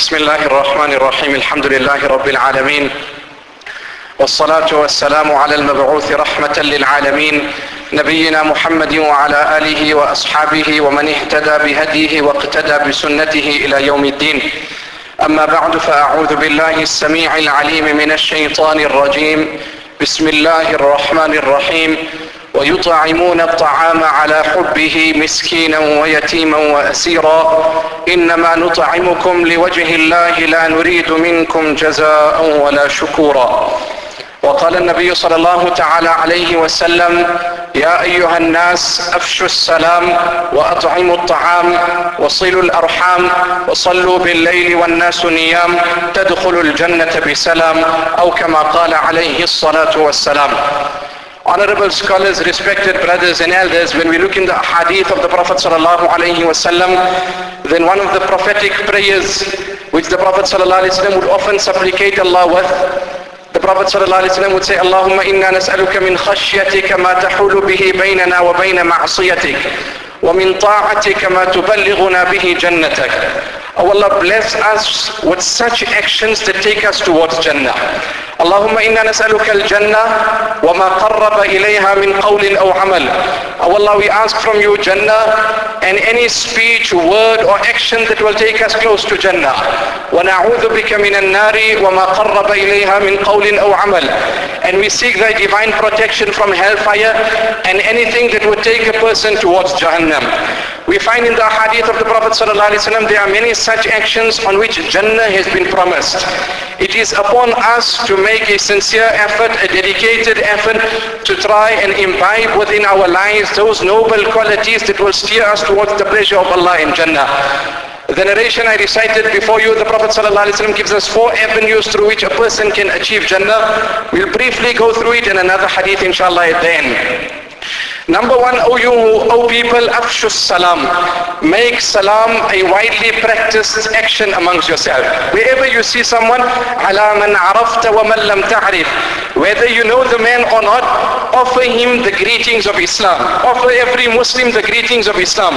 بسم الله الرحمن الرحيم. الحمد لله رب العالمين. والصلاة والسلام على المبعوث رحمة للعالمين. نبينا محمد وعلى آله وأصحابه ومن اهتدى بهديه واقتدى بسنته إلى يوم الدين. أما بعد فأعوذ بالله السميع العليم من الشيطان الرجيم. بسم الله الرحمن الرحيم. ويطعمون الطعام على حبه مسكينا ويتيما وأسيرا. إنما نطعمكم لوجه الله لا نريد منكم جزاء ولا شكورا. وقال النبي صلى الله تعالى عليه وسلم يا أيها الناس أفشوا السلام وأطعموا الطعام وصلوا الأرحام وصلوا بالليل والناس نيام تدخلوا الجنة بسلام أو كما قال عليه الصلاة والسلام. Honorable scholars, respected brothers and elders, when we look in the hadith of the Prophet sallallahu alaihi wasallam, then one of the prophetic prayers which the Prophet sallallahu alaihi wasallam would often supplicate Allah with, the Prophet sallallahu alaihi wasallam would say, Allahumma inna nas'aluka min khashyatika ma tahulu bihi baynana wa bayna ma'asiyatik. ومن طاعتك ما تبلغنا به جنتك Oh Allah bless us with such actions that take us towards Jannah. اللهم إنا نسألك الجنة وما قرب إليها من قول أو عمل. Oh Allah we ask from you Jannah and any speech, word or action that will take us close to Jannah. ونعوذ بك من النار وما قرب إليها من قول أو عمل. And we seek thy divine protection from hellfire and anything that would take a person towards Jahannam. We find in the hadith of the Prophet ﷺ there are many such actions on which Jannah has been promised. It is upon us to make a sincere effort, a dedicated effort to try and imbibe within our lives those noble qualities that will steer us towards the pleasure of Allah in Jannah. The narration I recited before you, the Prophet ﷺ gives us four avenues through which a person can achieve Jannah. We'll briefly go through it in another hadith inshallah at the end. Number one, O you, O people, afshu salam. Make salam a widely practiced action amongst yourself. Wherever you see someone, ala man arafta wa man lam ta'rif. Whether you know the man or not, offer him the greetings of Islam. Offer every Muslim the greetings of Islam.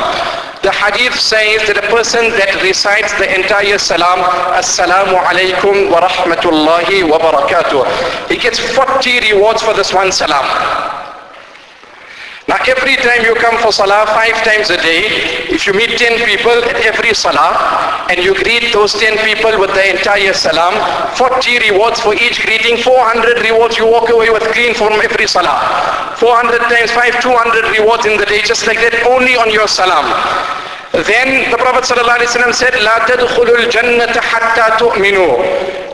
The hadith says that a person that recites the entire salam, assalamu alaikum wa rahmatullahi wa barakatuh. He gets 40 rewards for this one salam. Now every time you come for salah five times a day, if you meet 10 people at every salah and you greet those 10 people with the entire salam, 40 rewards for each greeting, 400 rewards you walk away with clean from every salah. 400 times 5, 200 rewards in the day, just like that, only on your salam. Then the Prophet ﷺ said, لا تدخلوا الجنة حتى تؤمنوا.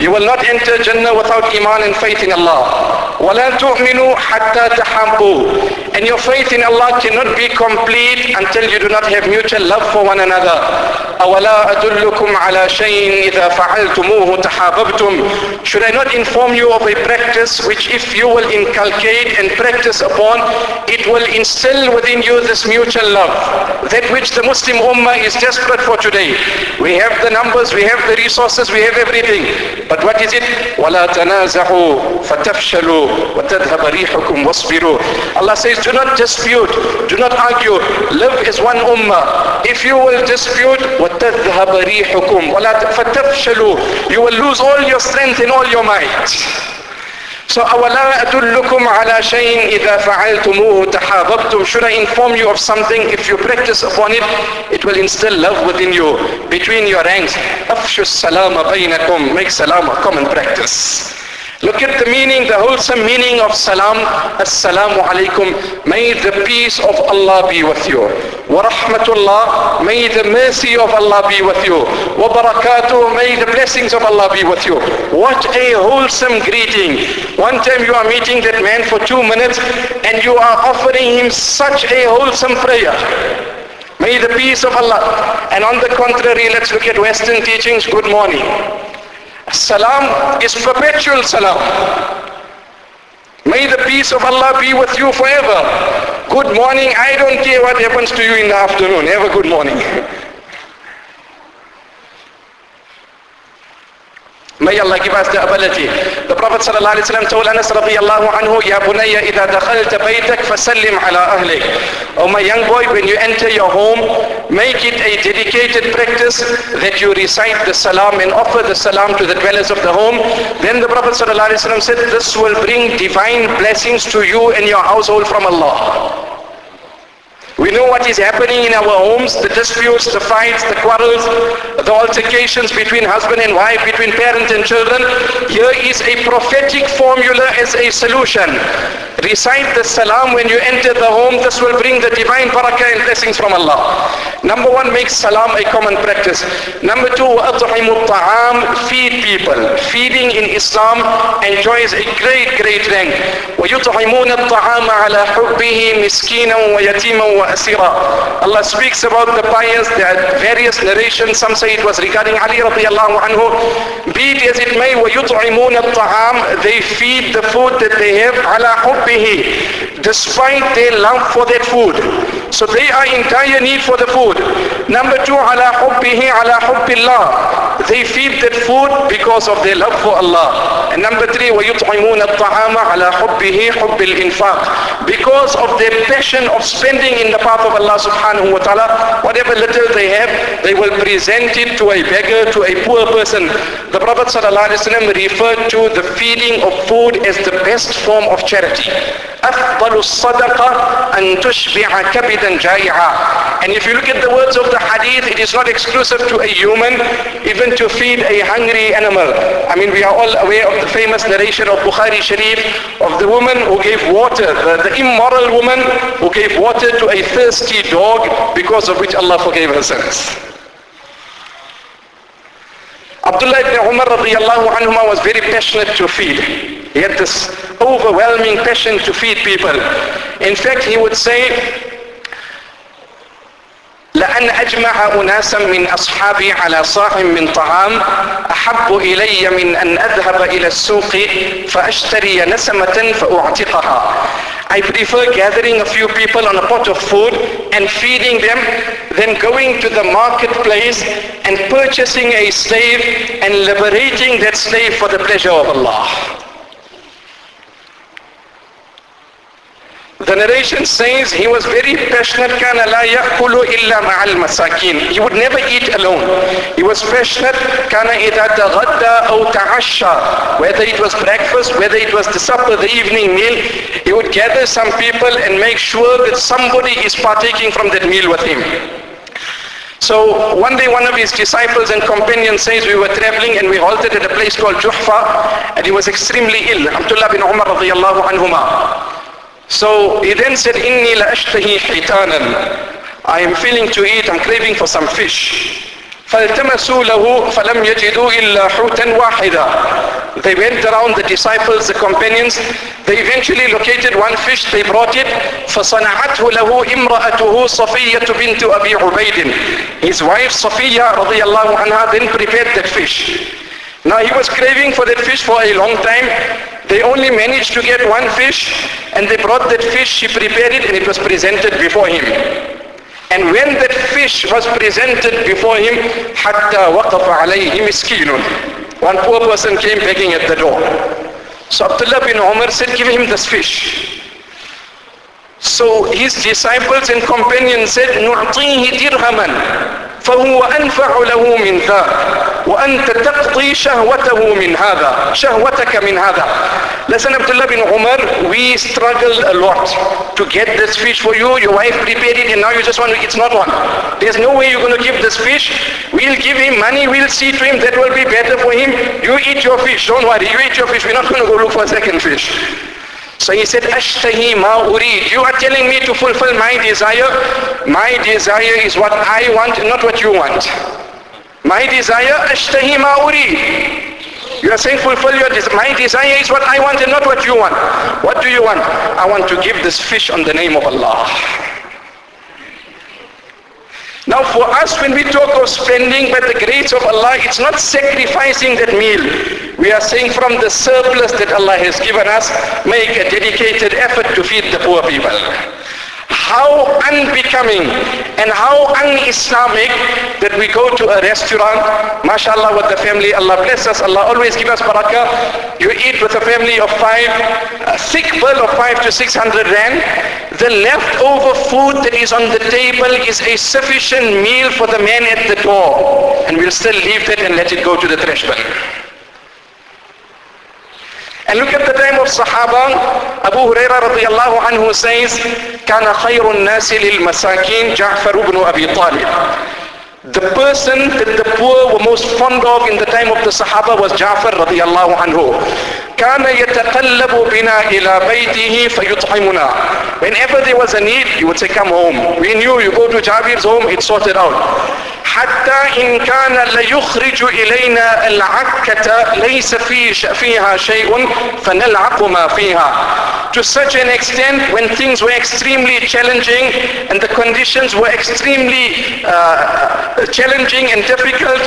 You will not enter Jannah without iman and faith in Allah. ولا تؤمنوا حتى تحبوا. And your faith in Allah cannot be complete until you do not have mutual love for one another. أولا أدلكم على شيء إذا فعلتموه تحاببتم. Should I not inform you of a practice which if you will inculcate and practice upon, it will instill within you this mutual love. That which the Muslim Ummah is desperate for today. We have the numbers, we have the resources, we have everything. But what is it? وَلَا تَنَازَعُوا فَتَفْشَلُوا وَتَذْهَبَ رِيحُكُمْ وَاصْبِرُوا Allah says, do not dispute, do not argue. Live as one Ummah. If you will dispute, وَتَذْهَبَ رِيحُكُمْ وَلَا فَتَفْشَلُوا You will lose all your strength and all your might. So أولا أدلكم على شيء إذا فعلتموه تحاببتم Should I inform you of something if you practice upon it it will instill love within you between your ranks أفشوا السلام بينكم Make salam a common practice Look at the meaning, the wholesome meaning of salam. Assalamu alaikum. May the peace of Allah be with you. Wa rahmatullah. May the mercy of Allah be with you. Wa barakatuh. May the blessings of Allah be with you. What a wholesome greeting. One time you are meeting that man for two minutes and you are offering him such a wholesome prayer. May the peace of Allah. And on the contrary, let's look at Western teachings. Good morning. Salam is perpetual salam. May the peace of Allah be with you forever. Good morning. I don't care what happens to you in the afternoon. Have a good morning. May Allah give us the ability. The Prophet ﷺ told Anas radiallahu anhu, Ya bunayya idha dakhalta baytak fasallim ala ahlik. Oh my young boy, when you enter your home, make it a dedicated practice that you recite the salam and offer the salam to the dwellers of the home. Then the Prophet ﷺ said, this will bring divine blessings to you and your household from Allah. We know what is happening in our homes, the disputes, the fights, the quarrels, the altercations between husband and wife, between parent and children. Here is a prophetic formula as a solution. Recite the salam when you enter the home. This will bring the divine barakah and blessings from Allah. Number one, make salam a common practice. Number two, أطعم الطعام, feed people. Feeding in Islam enjoys a great, great rank. ويطعمون الطعام على حبه مسكينا ويتيما asira. Allah speaks about the pious, there are various narrations, some say it was regarding Ali radiallahu anhu. Be it as it may, وَيُطْعِمُونَ الطَّعَامِ They feed the food that they have عَلَى حُبِّهِ Despite their love for that food. So they are in dire need for the food. Number two, عَلَى حُبِّهِ عَلَى حُبِّ اللَّهِ They feed that food because of their love for Allah. And number three, وَيُطْعِمُونَ الطَّعَامَ عَلَى حُبِّهِ حُبِّ الْإِنفاق Because of their passion of spending in the path of Allah subhanahu wa ta'ala, whatever little they have, they will present it to a beggar, to a poor person. The Prophet sallallahu alaihi wasallam referred to the feeding of food as the best form of charity. أفضل الصدقة أن تشبع كبدا جائعا And if you look at the words of the hadith, it is not exclusive to a human, even to feed a hungry animal. I mean, we are all aware of the famous narration of Bukhari Sharif of the woman who gave water, the, the immoral woman who gave water to a thirsty dog because of which Allah forgave her sins. Abdullah ibn Umar radiallahu anhuma was very passionate to feed. He had this overwhelming passion to feed people. In fact, he would say, لأن أجمع أناسا من أصحابي على صاع من طعام أحب إلي من أن أذهب إلى السوق فأشتري نسمة فأعتقها I prefer gathering a few people on a pot of food and feeding them than going to the marketplace and purchasing a slave and liberating that slave for the pleasure of Allah. The narration says he was very passionate. He would never eat alone. He was passionate. Whether it was breakfast, whether it was the supper, the evening meal, he would gather some people and make sure that somebody is partaking from that meal with him. So one day one of his disciples and companions says we were traveling and we halted at a place called Juhfa and he was extremely ill. Abdullah bin Umar radiallahu anhumah. So he then said, Inni la ashtahi hitanan. I am feeling to eat, I'm craving for some fish. فالتمسوا له فلم يجدوا إلا حوتا واحدا. They went around the disciples, the companions. They eventually located one fish. They brought it. فصنعته له امرأته صفية بنت أبي عبيد. His wife Safiya رضي الله عنها then prepared that fish. Now he was craving for that fish for a long time. They only managed to get one fish and they brought that fish, she prepared it and it was presented before him. And when that fish was presented before him, حَتَّى وَقَفَ عَلَيْهِ مِسْكِينٌ One poor person came begging at the door. So Abdullah bin Umar said, give him this fish. So his disciples and companions said, نُعْطِيهِ دِرْهَمًا فهو أنفع له من ذا وأنت تقضي شهوته من هذا شهوتك من هذا Listen Abdullah bin Umar, we struggled a lot to get this fish for you. Your wife prepared it and now you just want to, it's not one. There's no way you're going to give this fish. We'll give him money, we'll see to him, that will be better for him. You eat your fish, don't worry, you eat your fish. We're not going to go look for a second fish. So he said, Ashtahi ma urid. You are telling me to fulfill my desire. My desire is what I want, not what you want. My desire, Ashtahi ma urid. You are saying fulfill your desire. My desire is what I want and not what you want. What do you want? I want to give this fish on the name of Allah. Now for us, when we talk of spending by the grace of Allah, it's not sacrificing that meal. We are saying from the surplus that Allah has given us, make a dedicated effort to feed the poor people. how unbecoming and how un-Islamic that we go to a restaurant, mashallah with the family, Allah bless us, Allah always give us barakah. You eat with a family of five, a thick bill of five to six hundred rand. The leftover food that is on the table is a sufficient meal for the man at the door. And we'll still leave that and let it go to the trash bin. And look at the time of Sahaba. Abu Huraira radiallahu anhu says, كان خير الناس للمساكين جعفر بن أبي طالب. The person that the poor were most fond of in the time of the Sahaba was Ja'far radiallahu anhu. كان يتقلب بنا إلى بيته فيطعمنا. Whenever there was a need, he would say, come home. We knew you go to Jabir's home, it's sorted out. حتى إن كان ليخرج إلينا العكة ليس في فيها شيء فنلعق ما فيها. To such an extent when things were extremely challenging and the conditions were extremely uh, challenging and difficult,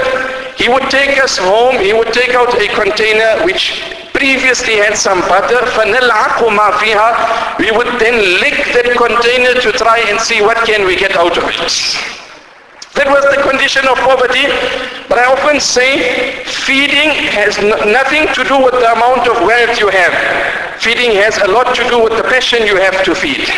he would take us home, he would take out a container which previously had some butter, فَنَلْعَقُ مَا فِيهَا We would then lick that container to try and see what can we get out of it. That was the condition of poverty. But I often say feeding has nothing to do with the amount of wealth you have. Feeding has a lot to do with the passion you have to feed.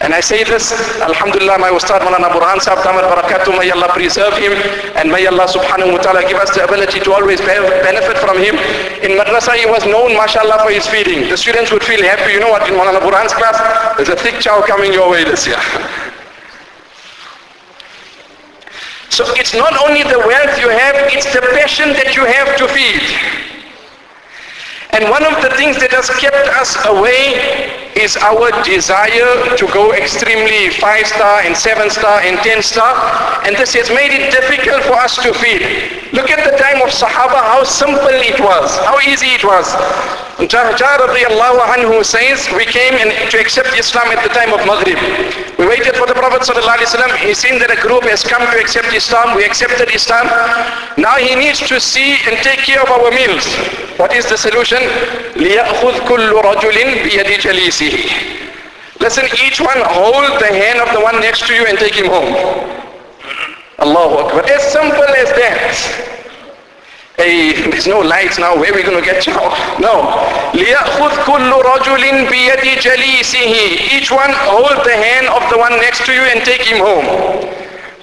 And I say this, Alhamdulillah, my Ustad Malana Burhan Sahib Tamar Barakatuh, may Allah preserve him and may Allah subhanahu wa ta'ala give us the ability to always benefit from him. In madrasa he was known, mashallah, for his feeding. The students would feel happy, you know what, in Malana Burhan's class, there's a thick chow coming your way this year. So it's not only the wealth you have, it's the passion that you have to feed. And one of the things that has kept us away is our desire to go extremely five star and seven star and ten star. And this has made it difficult for us to feed. Look at the time of Sahaba, how simple it was, how easy it was. Jahjar radiallahu anhu says, we came in to accept Islam at the time of Maghrib. We waited for the Prophet sallallahu alaihi wasallam. He seen that a group has come to accept Islam. We accepted Islam. Now he needs to see and take care of our meals. What is the solution? لِيَأْخُذْ كُلُّ رَجُلٍ بِيَدِ جَلِيسِهِ Listen, each one hold the hand of the one next to you and take him home. Allahu Akbar. As simple as that. Hey, there's no lights now. Where are we going to get you? No. لِيَأْخُذْ كُلُّ رَجُلٍ بِيَدِ جَلِيسِهِ Each one hold the hand of the one next to you and take him home.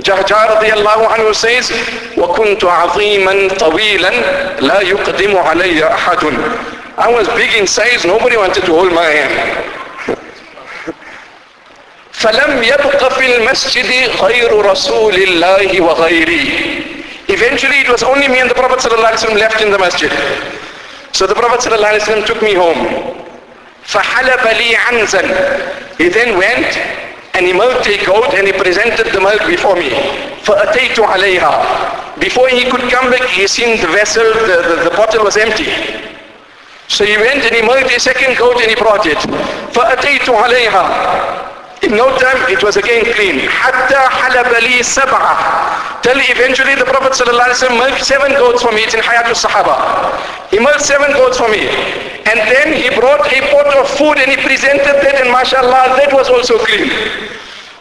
جهجار رضي الله عنه says وكنت عظيما طويلا لا يقدم علي أحد I was big in size nobody wanted to hold my hand فلم يبق في المسجد غير رسول الله وغيري Eventually it was only me and the Prophet ﷺ left in the masjid. So the Prophet ﷺ took me home. فحلب لي عنزا He then went and he milked a goat and he presented the milk before me. فأتيت عليها Before he could come back, he seen the vessel, the, the, the bottle was empty. So he went and he milked a second goat and he brought it. فأتيت عليها In no time, it was again clean. حتى حلب لي سبعة. Till eventually the Prophet ﷺ milked seven goats for me. It's in Hayat al-Sahaba. He milked seven goats for me. And then he brought a pot of food and he presented that and mashallah, that was also clean.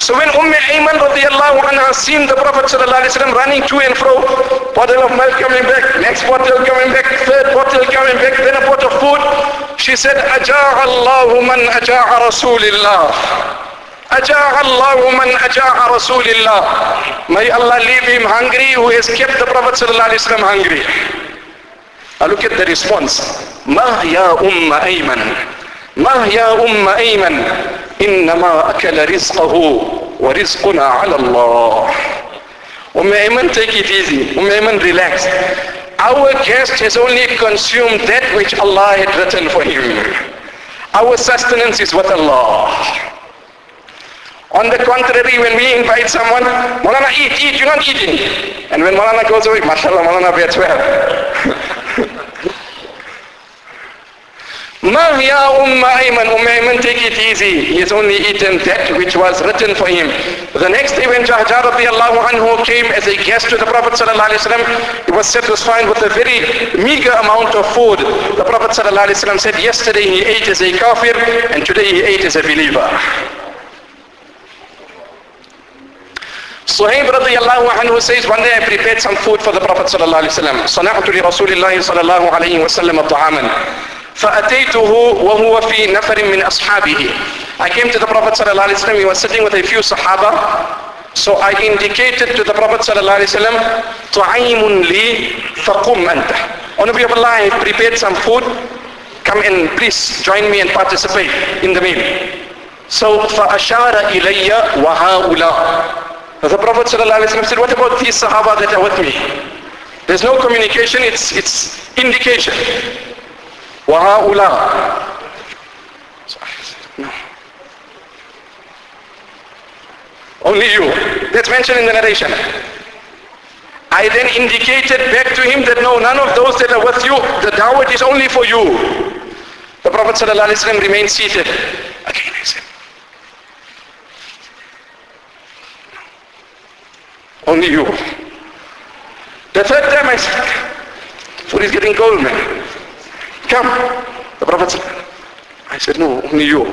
So when Umm Ayman radiallahu anha seen the Prophet ﷺ running to and fro, bottle of milk coming back, next bottle coming back, third bottle coming back, then a pot of food, she said, أجاع الله من أجاع رسول الله. أجاع الله من أجاع رسول الله May Allah leave him hungry who has kept the Prophet صلى الله عليه وسلم hungry I look at the response ما يا أم أيمن ما يا أم أيمن إنما أكل رزقه ورزقنا على الله Umm Ayman take it easy Umm Ayman relax Our guest has only consumed that which Allah had written for him Our sustenance is with Allah On the contrary, when we invite someone, Malana, eat, eat, you're not eating. And when Malana goes away, mashallah, Malana gets well. Ma ya Umma Ayman, Umm Ayman, take it easy. He has only eaten that which was written for him. The next day when Jahjar radiallahu anhu came as a guest to the Prophet sallallahu alaihi wasallam, he was satisfied with a very meager amount of food. The Prophet sallallahu alaihi wasallam said, yesterday he ate as a kafir and today he ate as a believer. Suhaib radiallahu anhu says, one day I prepared some food for the Prophet sallallahu alayhi wa sallam. صنعت لرسول الله صلى الله عليه وسلم طعاما. فأتيته وهو في نفر من أصحابه. I came to the Prophet sallallahu alayhi wa sallam. He was sitting with a few Sahaba. So I indicated to the Prophet sallallahu alayhi wa sallam, طعيم لي فقم أنت. O Nabi of Allah, I have prepared some food. Come and please join me and participate in the meal. So فأشار إلي وهؤلاء. The Prophet ﷺ said, what about these Sahaba that are with me? There's no communication, it's, it's indication. وَهَؤُلَاء No. Only you. That's mentioned in the narration. I then indicated back to him that no, none of those that are with you, the dawah is only for you. The Prophet ﷺ remained seated. Again I said, Only you. The third time I said, food is getting cold, man. Come. The Prophet said, I said, no, only you.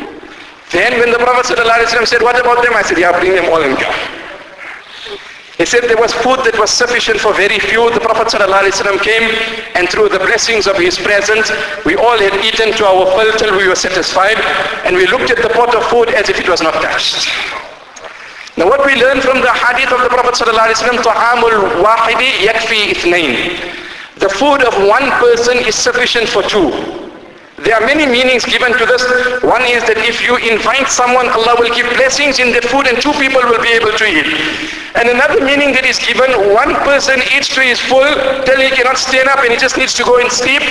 Then when the Prophet said, what about them? I said, yeah, bring them all and come. He said there was food that was sufficient for very few. The Prophet ﷺ came and through the blessings of his presence, we all had eaten to our full till we were satisfied and we looked at the pot of food as if it was not touched. Now what we learn from the hadith of the Prophet ﷺ, طَعَامُ الْوَاحِدِ يَكْفِي إِثْنَيْنِ the food of one person is sufficient for two. There are many meanings given to this. One is that if you invite someone, Allah will give blessings in the food and two people will be able to eat. And another meaning that is given, one person eats to his full till he cannot stand up and he just needs to go and sleep.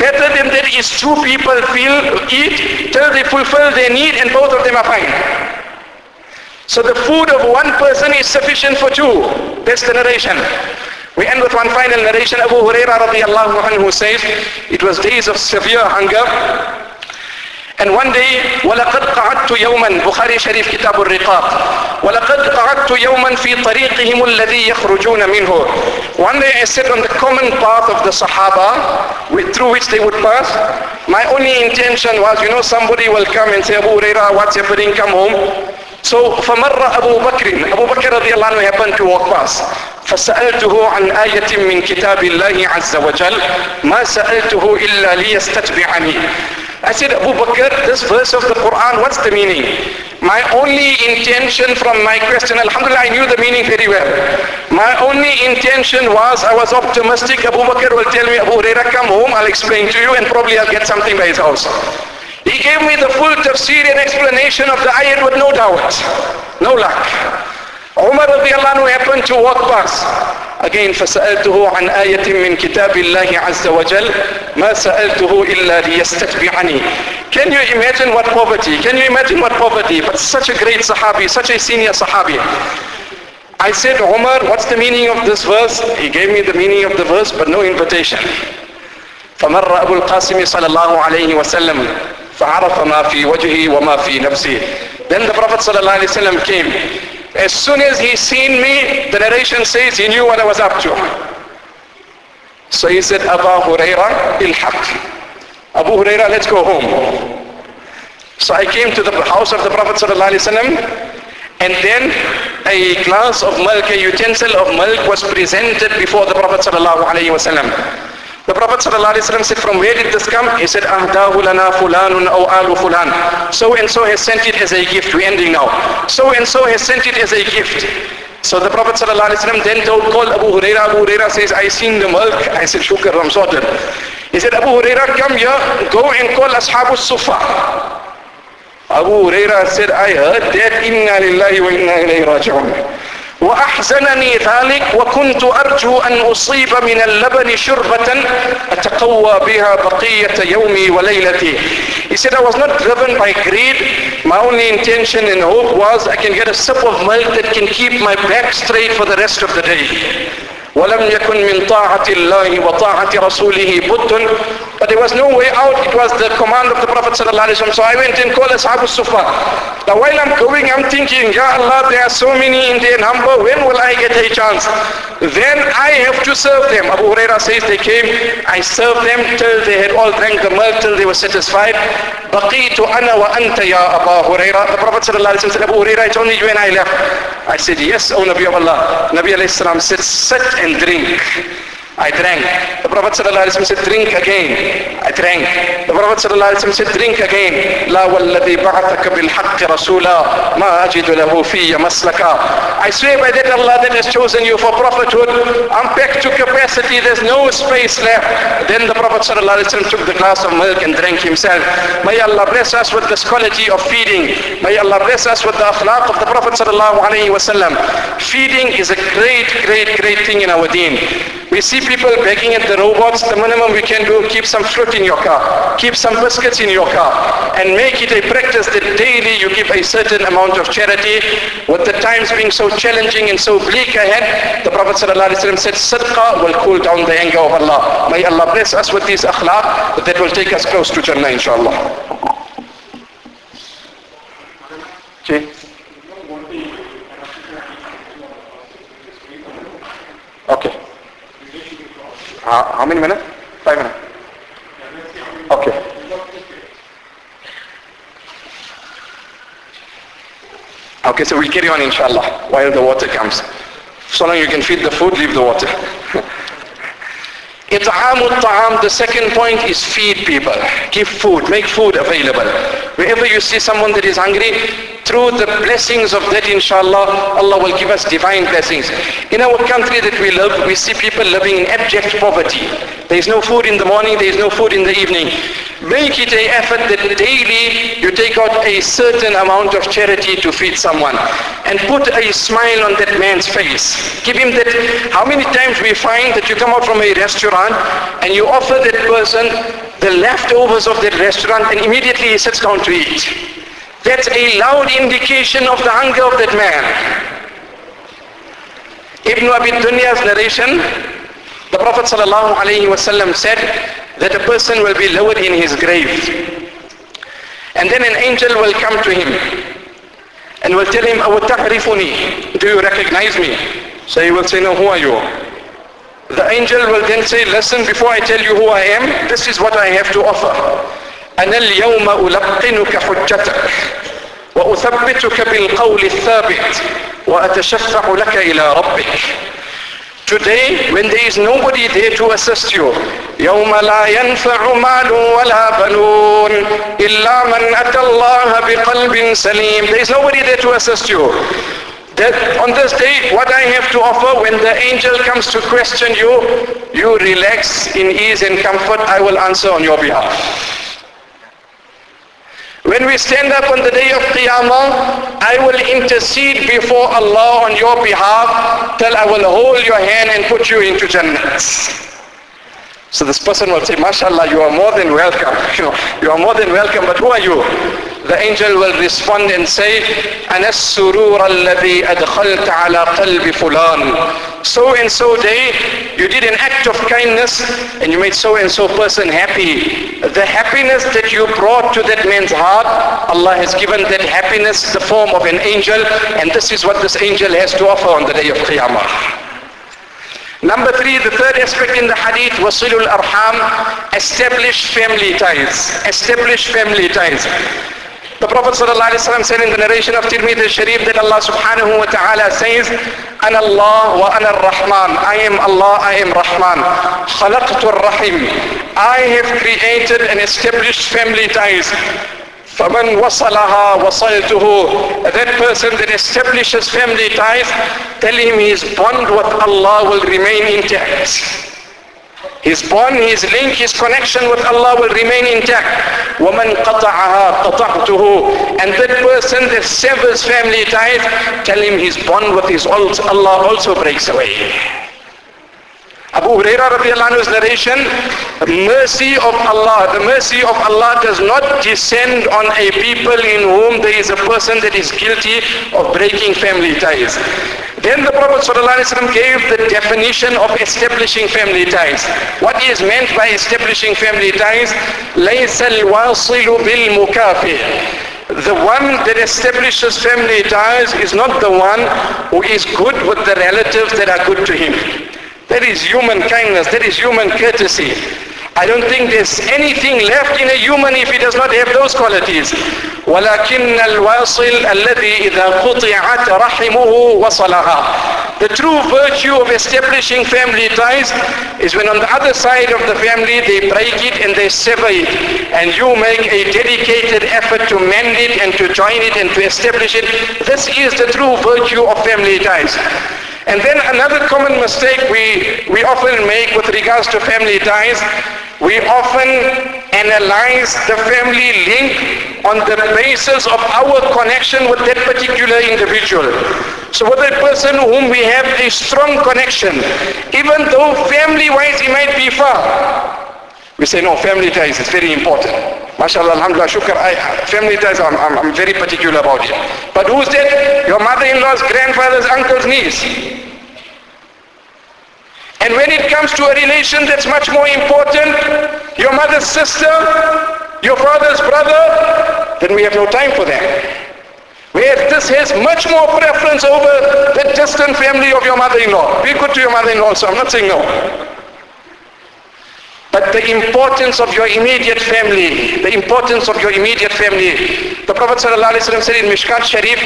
Better than that is two people feel, eat till they fulfill their need and both of them are fine. So the food of one person is sufficient for two. That's the narration. We end with one final narration. Abu Huraira radiallahu anhu says, it was days of severe hunger. And one day, وَلَقَدْ قَعَدْتُ يَوْمًا Bukhari Sharif Kitab al-Riqaq وَلَقَدْ قَعَدْتُ يَوْمًا فِي طَرِيقِهِمُ الَّذِي يَخْرُجُونَ مِنْهُ One day I sat on the common path of the Sahaba with, through which they would pass. My only intention was, you know, somebody will come and say, Abu Huraira, what's happening? Come home. So فمر أبو بكر أبو بكر رضي الله عنه happened to walk past فسألته عن آية من كتاب الله عز وجل ما سألته إلا ليستتبعني I said Abu Bakr this verse of the Quran what's the meaning my only intention from my question Alhamdulillah I knew the meaning very well my only intention was I was optimistic Abu Bakr will tell me Abu Huraira come home I'll explain to you and probably I'll get something by his house he gave me the full tafsir and explanation of the ayat with no doubt, no Luck. Umar radiallahu anhu happened to walk past. Again, فسألته عن آية من كتاب الله عز وجل ما سألته إلا ليستتبعني. Can you imagine what poverty? Can you imagine what poverty? But such a great Sahabi, such a senior Sahabi. I said, Umar, what's the meaning of this verse? He gave me the meaning of the verse, but no invitation. فمر أبو القاسم صلى الله عليه وسلم فعرف ما في وجهه وما في نفسه then the prophet ﷺ came as soon as he seen me the narration says he knew what I was up to. So he said Abu Huraira ilhaq. Abu Huraira let's go home. So I came to the house of the prophet ﷺ and then a glass of milk a utensil of milk was presented before the prophet ﷺ the Prophet ﷺ said, from where did this come? He said, أَهْدَاهُ لَنَا فُلَانٌ أَوْ آلُ فُلَانٌ So and so has sent it as a gift. We're ending now. So and so has sent it as a gift. So the Prophet ﷺ then told, call Abu Huraira. Abu Huraira says, I seen the milk. I said, shukr, I'm sorted. He said, Abu Huraira, come here, go and call Ashab al-Sufa. Abu Huraira said, I heard that, inna lillahi wa inna ilayhi raji'un. وأحزنني ذلك وكنت أرجو أن أصيب من اللبن شربة أتقوى بها بقية يومي وليلتي He said I was not driven by greed my only intention and hope was I can get a sip of milk that can keep my back straight for the rest of the day ولم يكن من طاعة الله وطاعة رسوله بد But there was no way out. It was the command of the Prophet ﷺ. So I went and called Ashab al-Sufa. Now while I'm going, I'm thinking, Ya Allah, there are so many in their number. When will I get a chance? Then I have to serve them. Abu Huraira says they came. I served them till they had all drank the milk, till they were satisfied. بقيت أنا وأنت يا أبا هريرة. The Prophet ﷺ said, Abu Huraira, it's only you and I left. I said, yes, O Nabi of Allah. Nabi alayhi salam said, sit and drink. I drank. The Prophet said, drink again. I drank. The Prophet said, drink again. لا والذي بعثك بالحق رسولا ما أجد له في مسلكا. I swear by that Allah that has chosen you for prophethood, I'm back to capacity. There's no space left. Then the Prophet took the glass of milk and drank himself. May Allah bless us with this quality of feeding. May Allah bless us with the akhlaq of the Prophet. Feeding is a great, great, great thing in our deen. We see people begging at the robots. The minimum we can do, keep some fruit in your car. Keep some biscuits in your car. And make it a practice that daily you give a certain amount of charity. With the times being so challenging and so bleak ahead, the Prophet ﷺ said, Sadqa will cool down the anger of Allah. May Allah bless us with these akhlaq that will take us close to Jannah inshallah. Okay. How, how many minutes? Five minutes. Okay. Okay, so we'll carry on inshallah while the water comes. So long you can feed the food, leave the water. It'am ta'am, the second point is feed people. Give food, make food available. Wherever you see someone that is hungry, through the blessings of that inshallah, Allah will give us divine blessings. In our country that we live, we see people living in abject poverty. There is no food in the morning, there is no food in the evening. Make it an effort that daily you take out a certain amount of charity to feed someone and put a smile on that man's face. Give him that, how many times we find that you come out from a restaurant and you offer that person the leftovers of that restaurant and immediately he sits down to eat. That's a loud indication of the hunger of that man. Ibn Abi Dunya's narration, the Prophet ﷺ said that a person will be lowered in his grave. And then an angel will come to him and will tell him, أَوَتَعْرِفُنِي Do you recognize me? So he will say, no, who are you? The angel will then say, listen, before I tell you who I am, this is what I have to offer. أنا اليوم ألقنك حجتك وأثبتك بالقول الثابت وأتشفع لك إلى ربك Today, when there is nobody there to assist you, يوم لا ينفع مال ولا بنون إلا من أتى الله بقلب سليم. There is nobody there to assist you. That on this day, what I have to offer, when the angel comes to question you, you relax in ease and comfort, I will answer on your behalf. When we stand up on the day of Qiyamah, I will intercede before Allah on your behalf till I will hold your hand and put you into Jannah. So this person will say, MashaAllah, you are more than welcome. You, know, you are more than welcome, but who are you? the angel will respond and say, Anas surur alladhi adkhalta ala qalbi fulan. So and so day, you did an act of kindness and you made so and so person happy. The happiness that you brought to that man's heart, Allah has given that happiness the form of an angel and this is what this angel has to offer on the day of Qiyamah. Number three, the third aspect in the hadith, wasilul arham, establish family ties. Establish family ties. The Prophet ﷺ said in the narration of Tirmidhi Sharif that Allah subhanahu wa ta'ala says, أنا الله وأنا الرحمن. I am Allah, I am Rahman. خلقت الرحم. I have created and established family ties. فمن وصلها وصلته that person that establishes family ties tell him his bond with Allah will remain intact his bond, his link, his connection with Allah will remain intact. وَمَنْ قَطَعَهَا قَطَعْتُهُ And that person that severs family ties, tell him his bond with his Allah also breaks away. Abu Huraira radiallahu narration, the mercy of Allah, the mercy of Allah does not descend on a people in whom there is a person that is guilty of breaking family ties. Then the Prophet ﷺ gave the definition of establishing family ties. What is meant by establishing family ties? لَيْسَ الْوَاصِلُ بِالْمُكَافِئ the one that establishes family ties is not the one who is good with the relatives that are good to him. That is human kindness, that is human courtesy. I don't think there's anything left in a human if he does not have those qualities. ولكن الواصل الذي إذا قطعت رحمه وصلها. The true virtue of establishing family ties is when on the other side of the family they break it and they sever it and you make a dedicated effort to mend it and to join it and to establish it. This is the true virtue of family ties. And then another common mistake we, we often make with regards to family ties, we often analyze the family link on the basis of our connection with that particular individual. So with a person whom we have a strong connection, even though family-wise he might be far, we say, no, family ties is very important. MashaAllah, alhamdulillah, shukr, I, family ties, I'm, I'm, I'm very particular about it. But who's that? Your mother-in-law's grandfather's uncle's niece. And when it comes to a relation that's much more important, your mother's sister, your father's brother, then we have no time for that. Where this has much more preference over the distant family of your mother-in-law. Be good to your mother-in-law, so I'm not saying no. But the importance of your immediate family, the importance of your immediate family. The Prophet said in Mishkat Sharif,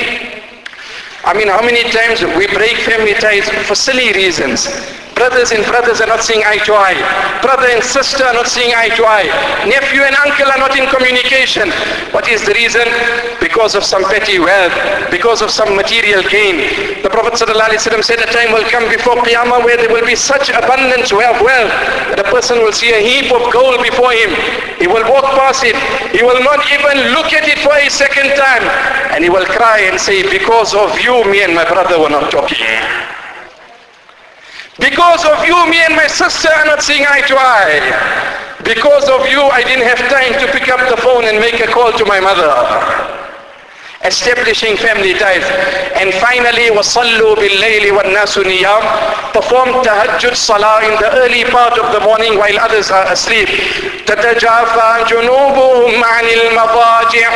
I mean, how many times we break family ties for silly reasons. Brothers and brothers are not seeing eye to eye. Brother and sister are not seeing eye to eye. Nephew and uncle are not in communication. What is the reason? Because of some petty wealth, because of some material gain. The Prophet ﷺ said a time will come before Qiyamah where there will be such abundance of wealth that a person will see a heap of gold before him. He will walk past it. He will not even look at it for a second time. And he will cry and say, because of you, me and my brother were not talking. Because of you, me and my sister are not seeing eye to eye. Because of you, I didn't have time to pick up the phone and make a call to my mother. Establishing family ties. And finally, وَصَلُّوا بِاللَّيْلِ وَالنَّاسُ نِيَامٌ Perform tahajjud salah in the early part of the morning while others are asleep. تتجافى جنوبهم عن المضاجع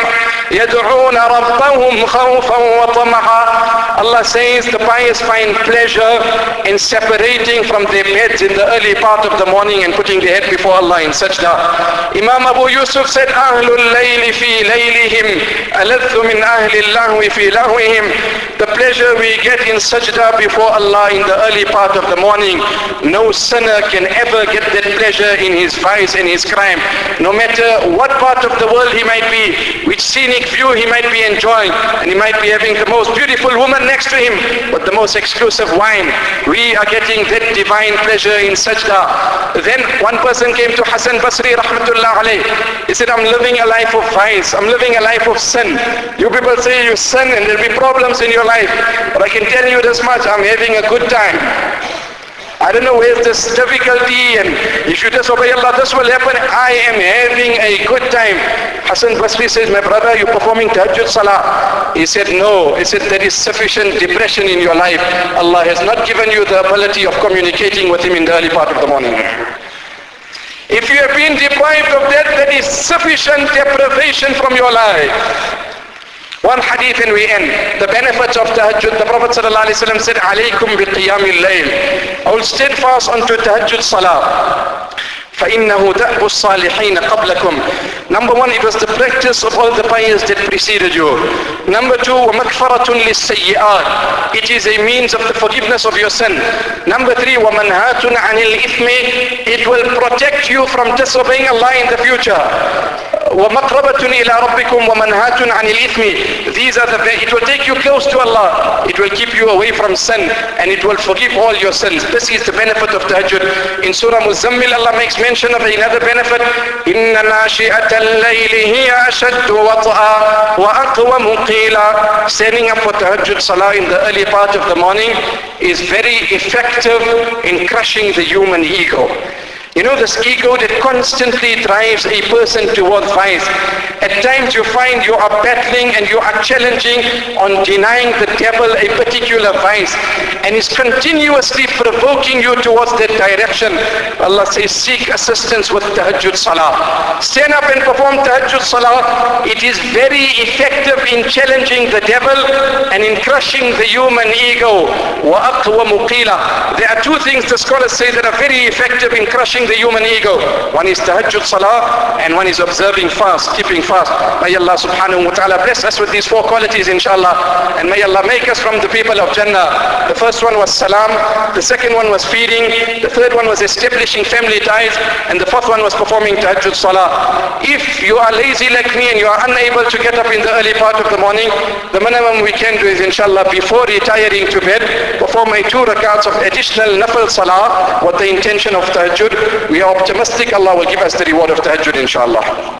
يدعون ربهم خوفا وطمعا Allah says the pious find pleasure in separating from their beds in the early part of the morning and putting their head before Allah in sajda. Imam Abu Yusuf said, أهل الليل في ليلهم ألذ من أهل اللهو في لهوهم. The pleasure we get in sajda before Allah in the early part of the morning, no sinner can ever get that pleasure in his vice and his crime. No matter what part of the world he might be, which scenic view he might be enjoying, and he might be having the most beautiful woman next to him with the most exclusive wine. We are getting that divine pleasure in sajda. Then one person came to Hassan Basri rahmatullah alayh. He said, I'm living a life of vice. I'm living a life of sin. You people say you sin and there'll be problems in your life. But I can tell you this much, I'm having a good time. I don't know where's this difficulty and if you disobey Allah, this will happen. I am having a good time. Hassan Basri says, my brother, you're performing tahajjud salah. He said, no. He said, there is sufficient depression in your life. Allah has not given you the ability of communicating with Him in the early part of the morning. If you have been deprived of that, that is sufficient deprivation from your life. One hadith and we end. The benefits of tahajjud. The Prophet ﷺ said, "Alaykum bi qiyamil layl." I will steadfast unto tahajjud salah. فإنه دأب الصالحين قبلكم Number one, it was the practice of all the pious that preceded you. Number two, ومكفرة للسيئات It is a means of the forgiveness of your sin. Number three, ومنهات عن الإثم It will protect you from disobeying Allah in the future. ومقربة إلى ربكم ومنهات عن الإثم These are the, it will take you close to Allah. It will keep you away from sin and it will forgive all your sins. This is the benefit of tahajjud. In Surah Muzammil, Allah makes mention of another benefit. إن ناشئة الليل هي أشد وطأ وأقوم قيلا Standing up for tahajjud salah in the early part of the morning is very effective in crushing the human ego. You know this ego that constantly drives a person towards vice. At times you find you are battling and you are challenging on denying the devil a particular vice and is continuously provoking you towards that direction. Allah says seek assistance with tahajjud salah. Stand up and perform tahajjud salah. It is very effective in challenging the devil and in crushing the human ego. وَأَقْوَمُ قِيلَ There are two things the scholars say that are very effective in crushing the human ego. One is tahajjud salah and one is observing fast, keeping fast. May Allah subhanahu wa ta'ala bless us with these four qualities inshallah. And may Allah make us from the people of Jannah. The first one was salam. The second one was feeding. The third one was establishing family ties. And the fourth one was performing tahajjud salah. If you are lazy like me and you are unable to get up in the early part of the morning, the minimum we can do is inshallah before retiring to bed, perform a two rakats of additional nafil salah with the intention of tahajjud. We are optimistic Allah will give us the reward of tahajjud inshallah.